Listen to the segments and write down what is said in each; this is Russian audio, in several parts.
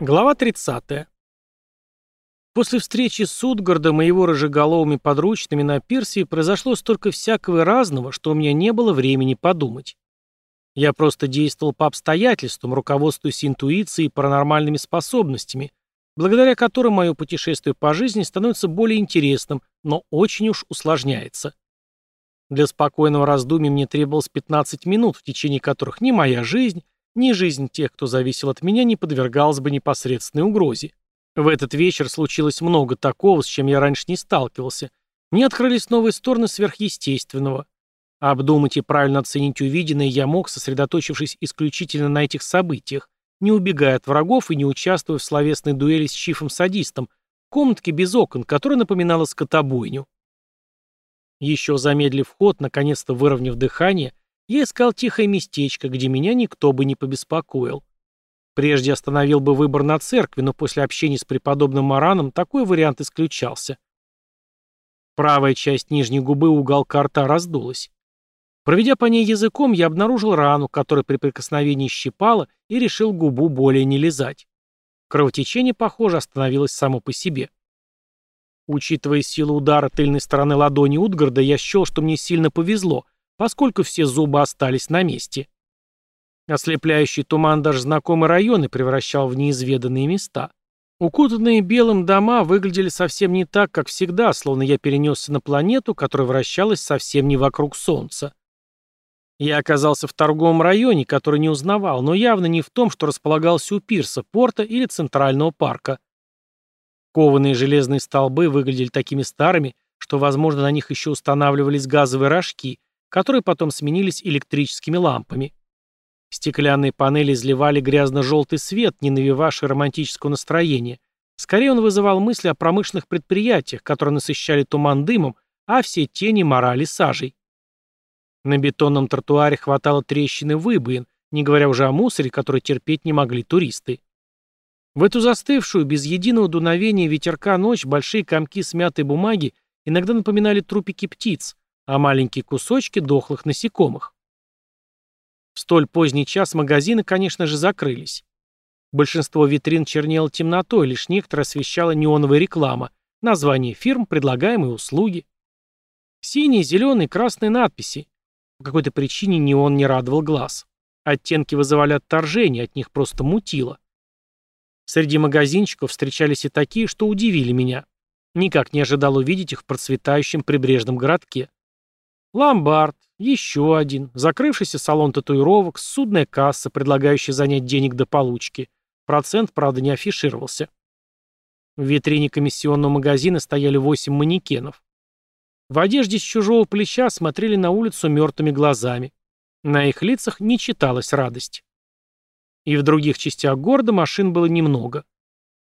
Глава 30. После встречи с Утгардом и его рыжеголовыми подручными на пирсе произошло столько всякого разного, что у меня не было времени подумать. Я просто действовал по обстоятельствам, руководствуясь интуицией и паранормальными способностями, благодаря которым мое путешествие по жизни становится более интересным, но очень уж усложняется. Для спокойного раздумья мне требовалось 15 минут, в течение которых ни моя жизнь, ни жизнь тех, кто зависел от меня, не подвергалась бы непосредственной угрозе. В этот вечер случилось много такого, с чем я раньше не сталкивался. Мне открылись новые стороны сверхъестественного. Обдумать и правильно оценить увиденное я мог, сосредоточившись исключительно на этих событиях, не убегая от врагов и не участвуя в словесной дуэли с чифом-садистом, комнатке без окон, которая напоминала скотобойню. Еще замедлив ход, наконец-то выровняв дыхание, я искал тихое местечко, где меня никто бы не побеспокоил. Прежде остановил бы выбор на церкви, но после общения с преподобным Мараном такой вариант исключался. Правая часть нижней губы уголка рта раздулась. Проведя по ней языком, я обнаружил рану, которая при прикосновении щипала, и решил губу более не лизать. Кровотечение, похоже, остановилось само по себе. Учитывая силу удара тыльной стороны ладони Утгарда, я счел, что мне сильно повезло — поскольку все зубы остались на месте. Ослепляющий туман даже знакомые районы превращал в неизведанные места. Укутанные белым дома выглядели совсем не так, как всегда, словно я перенесся на планету, которая вращалась совсем не вокруг Солнца. Я оказался в торговом районе, который не узнавал, но явно не в том, что располагался у пирса, порта или центрального парка. Кованые железные столбы выглядели такими старыми, что, возможно, на них еще устанавливались газовые рожки, которые потом сменились электрическими лампами. Стеклянные панели изливали грязно-желтый свет, не навевавший романтического настроения. Скорее он вызывал мысли о промышленных предприятиях, которые насыщали туман дымом, а все тени морали сажей. На бетонном тротуаре хватало трещины выбоин, не говоря уже о мусоре, который терпеть не могли туристы. В эту застывшую, без единого дуновения ветерка ночь большие комки смятой бумаги иногда напоминали трупики птиц, а маленькие кусочки дохлых насекомых. В столь поздний час магазины, конечно же, закрылись. Большинство витрин чернело темнотой, лишь некоторые освещала неоновая реклама, название фирм, предлагаемые услуги. Синие, зеленые, красные надписи. По какой-то причине неон не радовал глаз. Оттенки вызывали отторжение, от них просто мутило. Среди магазинчиков встречались и такие, что удивили меня. Никак не ожидал увидеть их в процветающем прибрежном городке. Ломбард, еще один, закрывшийся салон татуировок, судная касса, предлагающая занять денег до получки. Процент, правда, не афишировался. В витрине комиссионного магазина стояли восемь манекенов. В одежде с чужого плеча смотрели на улицу мертвыми глазами. На их лицах не читалась радость. И в других частях города машин было немного.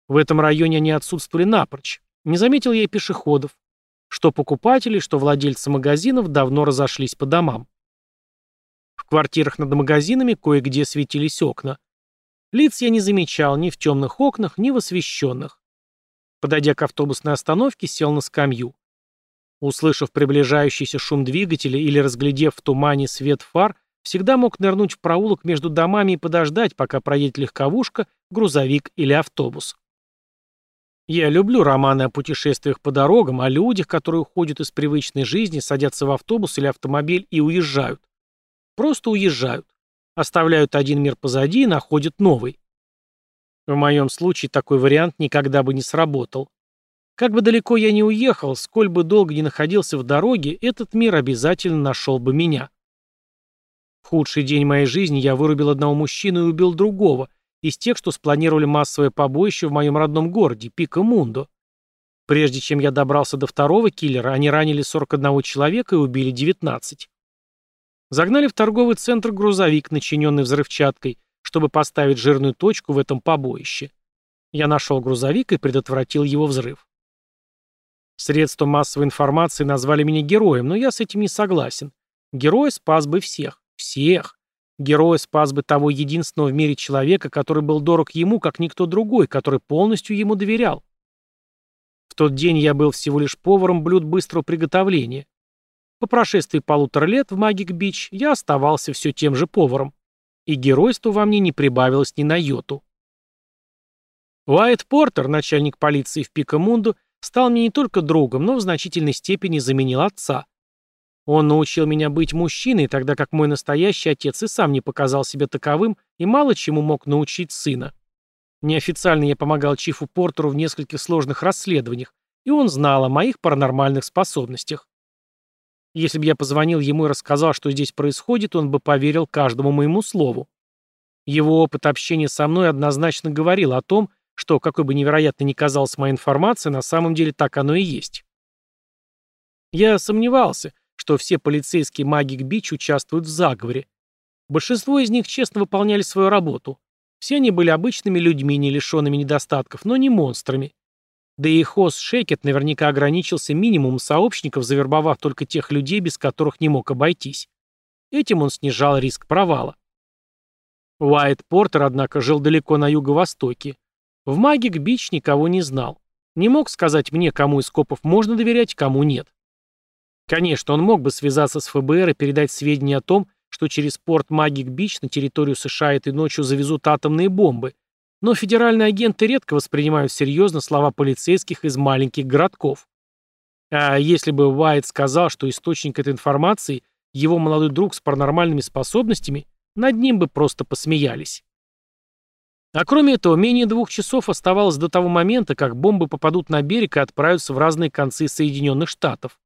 В этом районе они отсутствовали напрочь. Не заметил я и пешеходов. Что покупатели, что владельцы магазинов давно разошлись по домам. В квартирах над магазинами кое-где светились окна. Лиц я не замечал ни в темных окнах, ни в освещенных. Подойдя к автобусной остановке, сел на скамью. Услышав приближающийся шум двигателя или разглядев в тумане свет фар, всегда мог нырнуть в проулок между домами и подождать, пока проедет легковушка, грузовик или автобус. Я люблю романы о путешествиях по дорогам, о людях, которые уходят из привычной жизни, садятся в автобус или автомобиль и уезжают. Просто уезжают. Оставляют один мир позади и находят новый. В моем случае такой вариант никогда бы не сработал. Как бы далеко я ни уехал, сколь бы долго не находился в дороге, этот мир обязательно нашел бы меня. В худший день моей жизни я вырубил одного мужчину и убил другого, из тех, что спланировали массовое побоище в моем родном городе, Пика Мундо. Прежде чем я добрался до второго киллера, они ранили 41 человека и убили 19. Загнали в торговый центр грузовик, начиненный взрывчаткой, чтобы поставить жирную точку в этом побоище. Я нашел грузовик и предотвратил его взрыв. Средства массовой информации назвали меня героем, но я с этим не согласен. Герой спас бы всех. Всех. Герой спас бы того единственного в мире человека, который был дорог ему, как никто другой, который полностью ему доверял. В тот день я был всего лишь поваром блюд быстрого приготовления. По прошествии полутора лет в Магик-Бич я оставался все тем же поваром. И геройство во мне не прибавилось ни на йоту. Уайт Портер, начальник полиции в Пикамунду, стал мне не только другом, но в значительной степени заменил отца. Он научил меня быть мужчиной, тогда как мой настоящий отец и сам не показал себя таковым и мало чему мог научить сына. Неофициально я помогал Чифу Портеру в нескольких сложных расследованиях, и он знал о моих паранормальных способностях. Если бы я позвонил ему и рассказал, что здесь происходит, он бы поверил каждому моему слову. Его опыт общения со мной однозначно говорил о том, что, какой бы невероятно ни казалась моя информация, на самом деле так оно и есть. Я сомневался, что все полицейские маги Бич участвуют в заговоре. Большинство из них честно выполняли свою работу. Все они были обычными людьми, не лишенными недостатков, но не монстрами. Да и Хос Шекет наверняка ограничился минимумом сообщников, завербовав только тех людей, без которых не мог обойтись. Этим он снижал риск провала. Уайт Портер, однако, жил далеко на юго-востоке. В Магик Бич никого не знал. Не мог сказать мне, кому из копов можно доверять, кому нет. Конечно, он мог бы связаться с ФБР и передать сведения о том, что через порт Магик-Бич на территорию США этой ночью завезут атомные бомбы, но федеральные агенты редко воспринимают серьезно слова полицейских из маленьких городков. А если бы Уайт сказал, что источник этой информации – его молодой друг с паранормальными способностями, над ним бы просто посмеялись. А кроме этого, менее двух часов оставалось до того момента, как бомбы попадут на берег и отправятся в разные концы Соединенных Штатов.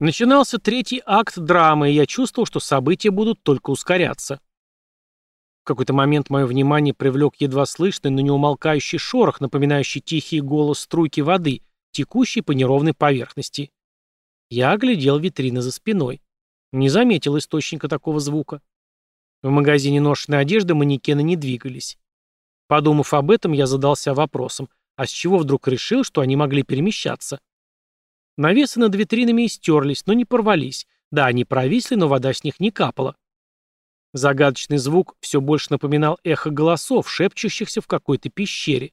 Начинался третий акт драмы, и я чувствовал, что события будут только ускоряться. В какой-то момент мое внимание привлек едва слышный, но не умолкающий шорох, напоминающий тихий голос струйки воды, текущей по неровной поверхности. Я оглядел витрины за спиной. Не заметил источника такого звука. В магазине ношенной одежды манекены не двигались. Подумав об этом, я задался вопросом, а с чего вдруг решил, что они могли перемещаться? Навесы над витринами истерлись, но не порвались. Да, они провисли, но вода с них не капала. Загадочный звук все больше напоминал эхо голосов, шепчущихся в какой-то пещере.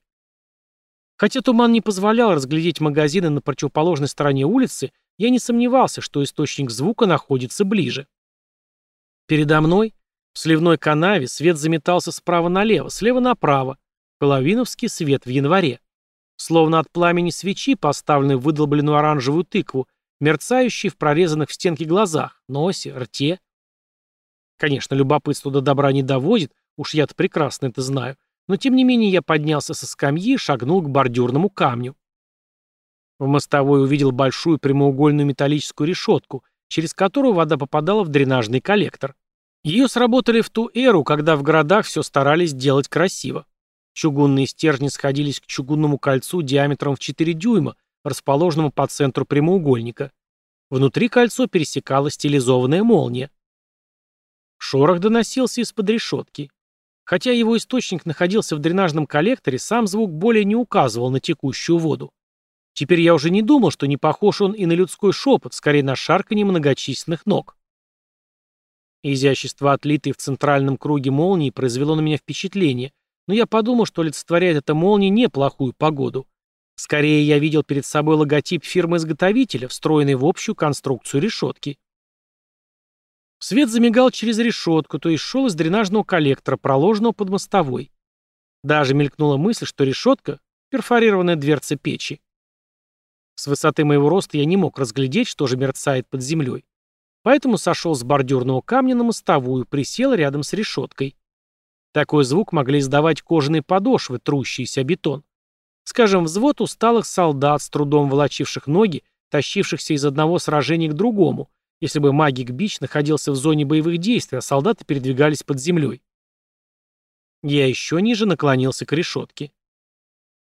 Хотя туман не позволял разглядеть магазины на противоположной стороне улицы, я не сомневался, что источник звука находится ближе. Передо мной, в сливной канаве, свет заметался справа налево, слева направо. Половиновский свет в январе. Словно от пламени свечи, поставленной в выдолбленную оранжевую тыкву, мерцающей в прорезанных в стенке глазах, носе, рте. Конечно, любопытство до добра не доводит, уж я-то прекрасно это знаю, но тем не менее я поднялся со скамьи и шагнул к бордюрному камню. В мостовой увидел большую прямоугольную металлическую решетку, через которую вода попадала в дренажный коллектор. Ее сработали в ту эру, когда в городах все старались делать красиво. Чугунные стержни сходились к чугунному кольцу диаметром в 4 дюйма, расположенному по центру прямоугольника. Внутри кольцо пересекала стилизованная молния. Шорох доносился из-под решетки. Хотя его источник находился в дренажном коллекторе, сам звук более не указывал на текущую воду. Теперь я уже не думал, что не похож он и на людской шепот, скорее на шарканье многочисленных ног. Изящество, отлитое в центральном круге молнии, произвело на меня впечатление, но я подумал, что олицетворяет эта молния неплохую погоду. Скорее, я видел перед собой логотип фирмы-изготовителя, встроенный в общую конструкцию решетки. Свет замигал через решетку, то есть шел из дренажного коллектора, проложенного под мостовой. Даже мелькнула мысль, что решетка — перфорированная дверца печи. С высоты моего роста я не мог разглядеть, что же мерцает под землей. Поэтому сошел с бордюрного камня на мостовую, присел рядом с решеткой. Такой звук могли издавать кожаные подошвы, трущиеся бетон. Скажем, взвод усталых солдат, с трудом волочивших ноги, тащившихся из одного сражения к другому, если бы магик Бич находился в зоне боевых действий, а солдаты передвигались под землей. Я еще ниже наклонился к решетке.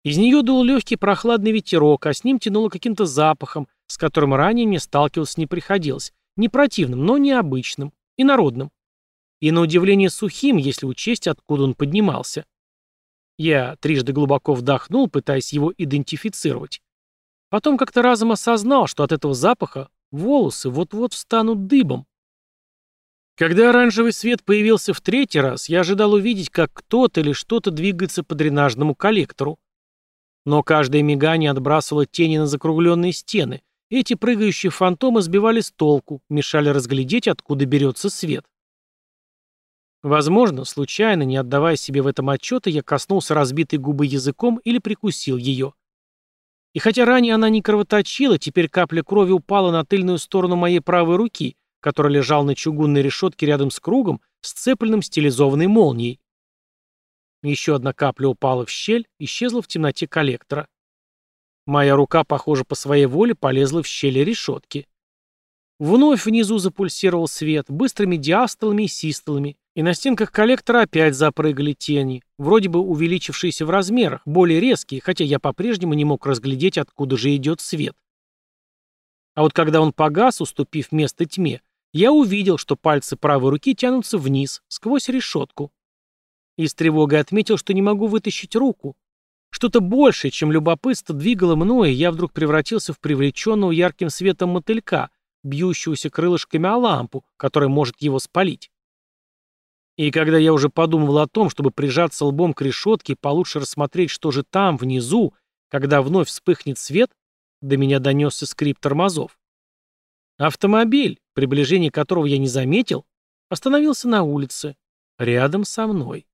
Из нее дул легкий прохладный ветерок, а с ним тянуло каким-то запахом, с которым ранее мне сталкиваться не приходилось. Не противным, но необычным. И народным и на удивление сухим, если учесть, откуда он поднимался. Я трижды глубоко вдохнул, пытаясь его идентифицировать. Потом как-то разом осознал, что от этого запаха волосы вот-вот встанут дыбом. Когда оранжевый свет появился в третий раз, я ожидал увидеть, как кто-то или что-то двигается по дренажному коллектору. Но каждое мигание отбрасывало тени на закругленные стены. Эти прыгающие фантомы сбивали с толку, мешали разглядеть, откуда берется свет. Возможно, случайно, не отдавая себе в этом отчета, я коснулся разбитой губы языком или прикусил ее. И хотя ранее она не кровоточила, теперь капля крови упала на тыльную сторону моей правой руки, которая лежала на чугунной решетке рядом с кругом, сцепленным стилизованной молнией. Еще одна капля упала в щель, исчезла в темноте коллектора. Моя рука, похоже, по своей воле полезла в щели решетки. Вновь внизу запульсировал свет, быстрыми диастолами и систолами, и на стенках коллектора опять запрыгали тени, вроде бы увеличившиеся в размерах, более резкие, хотя я по-прежнему не мог разглядеть, откуда же идет свет. А вот когда он погас, уступив место тьме, я увидел, что пальцы правой руки тянутся вниз, сквозь решетку. И с тревогой отметил, что не могу вытащить руку. Что-то большее, чем любопытство, двигало мною, и я вдруг превратился в привлеченного ярким светом мотылька, бьющегося крылышками о лампу, которая может его спалить. И когда я уже подумывал о том, чтобы прижаться лбом к решетке и получше рассмотреть, что же там, внизу, когда вновь вспыхнет свет, до меня донесся скрип тормозов. Автомобиль, приближение которого я не заметил, остановился на улице, рядом со мной.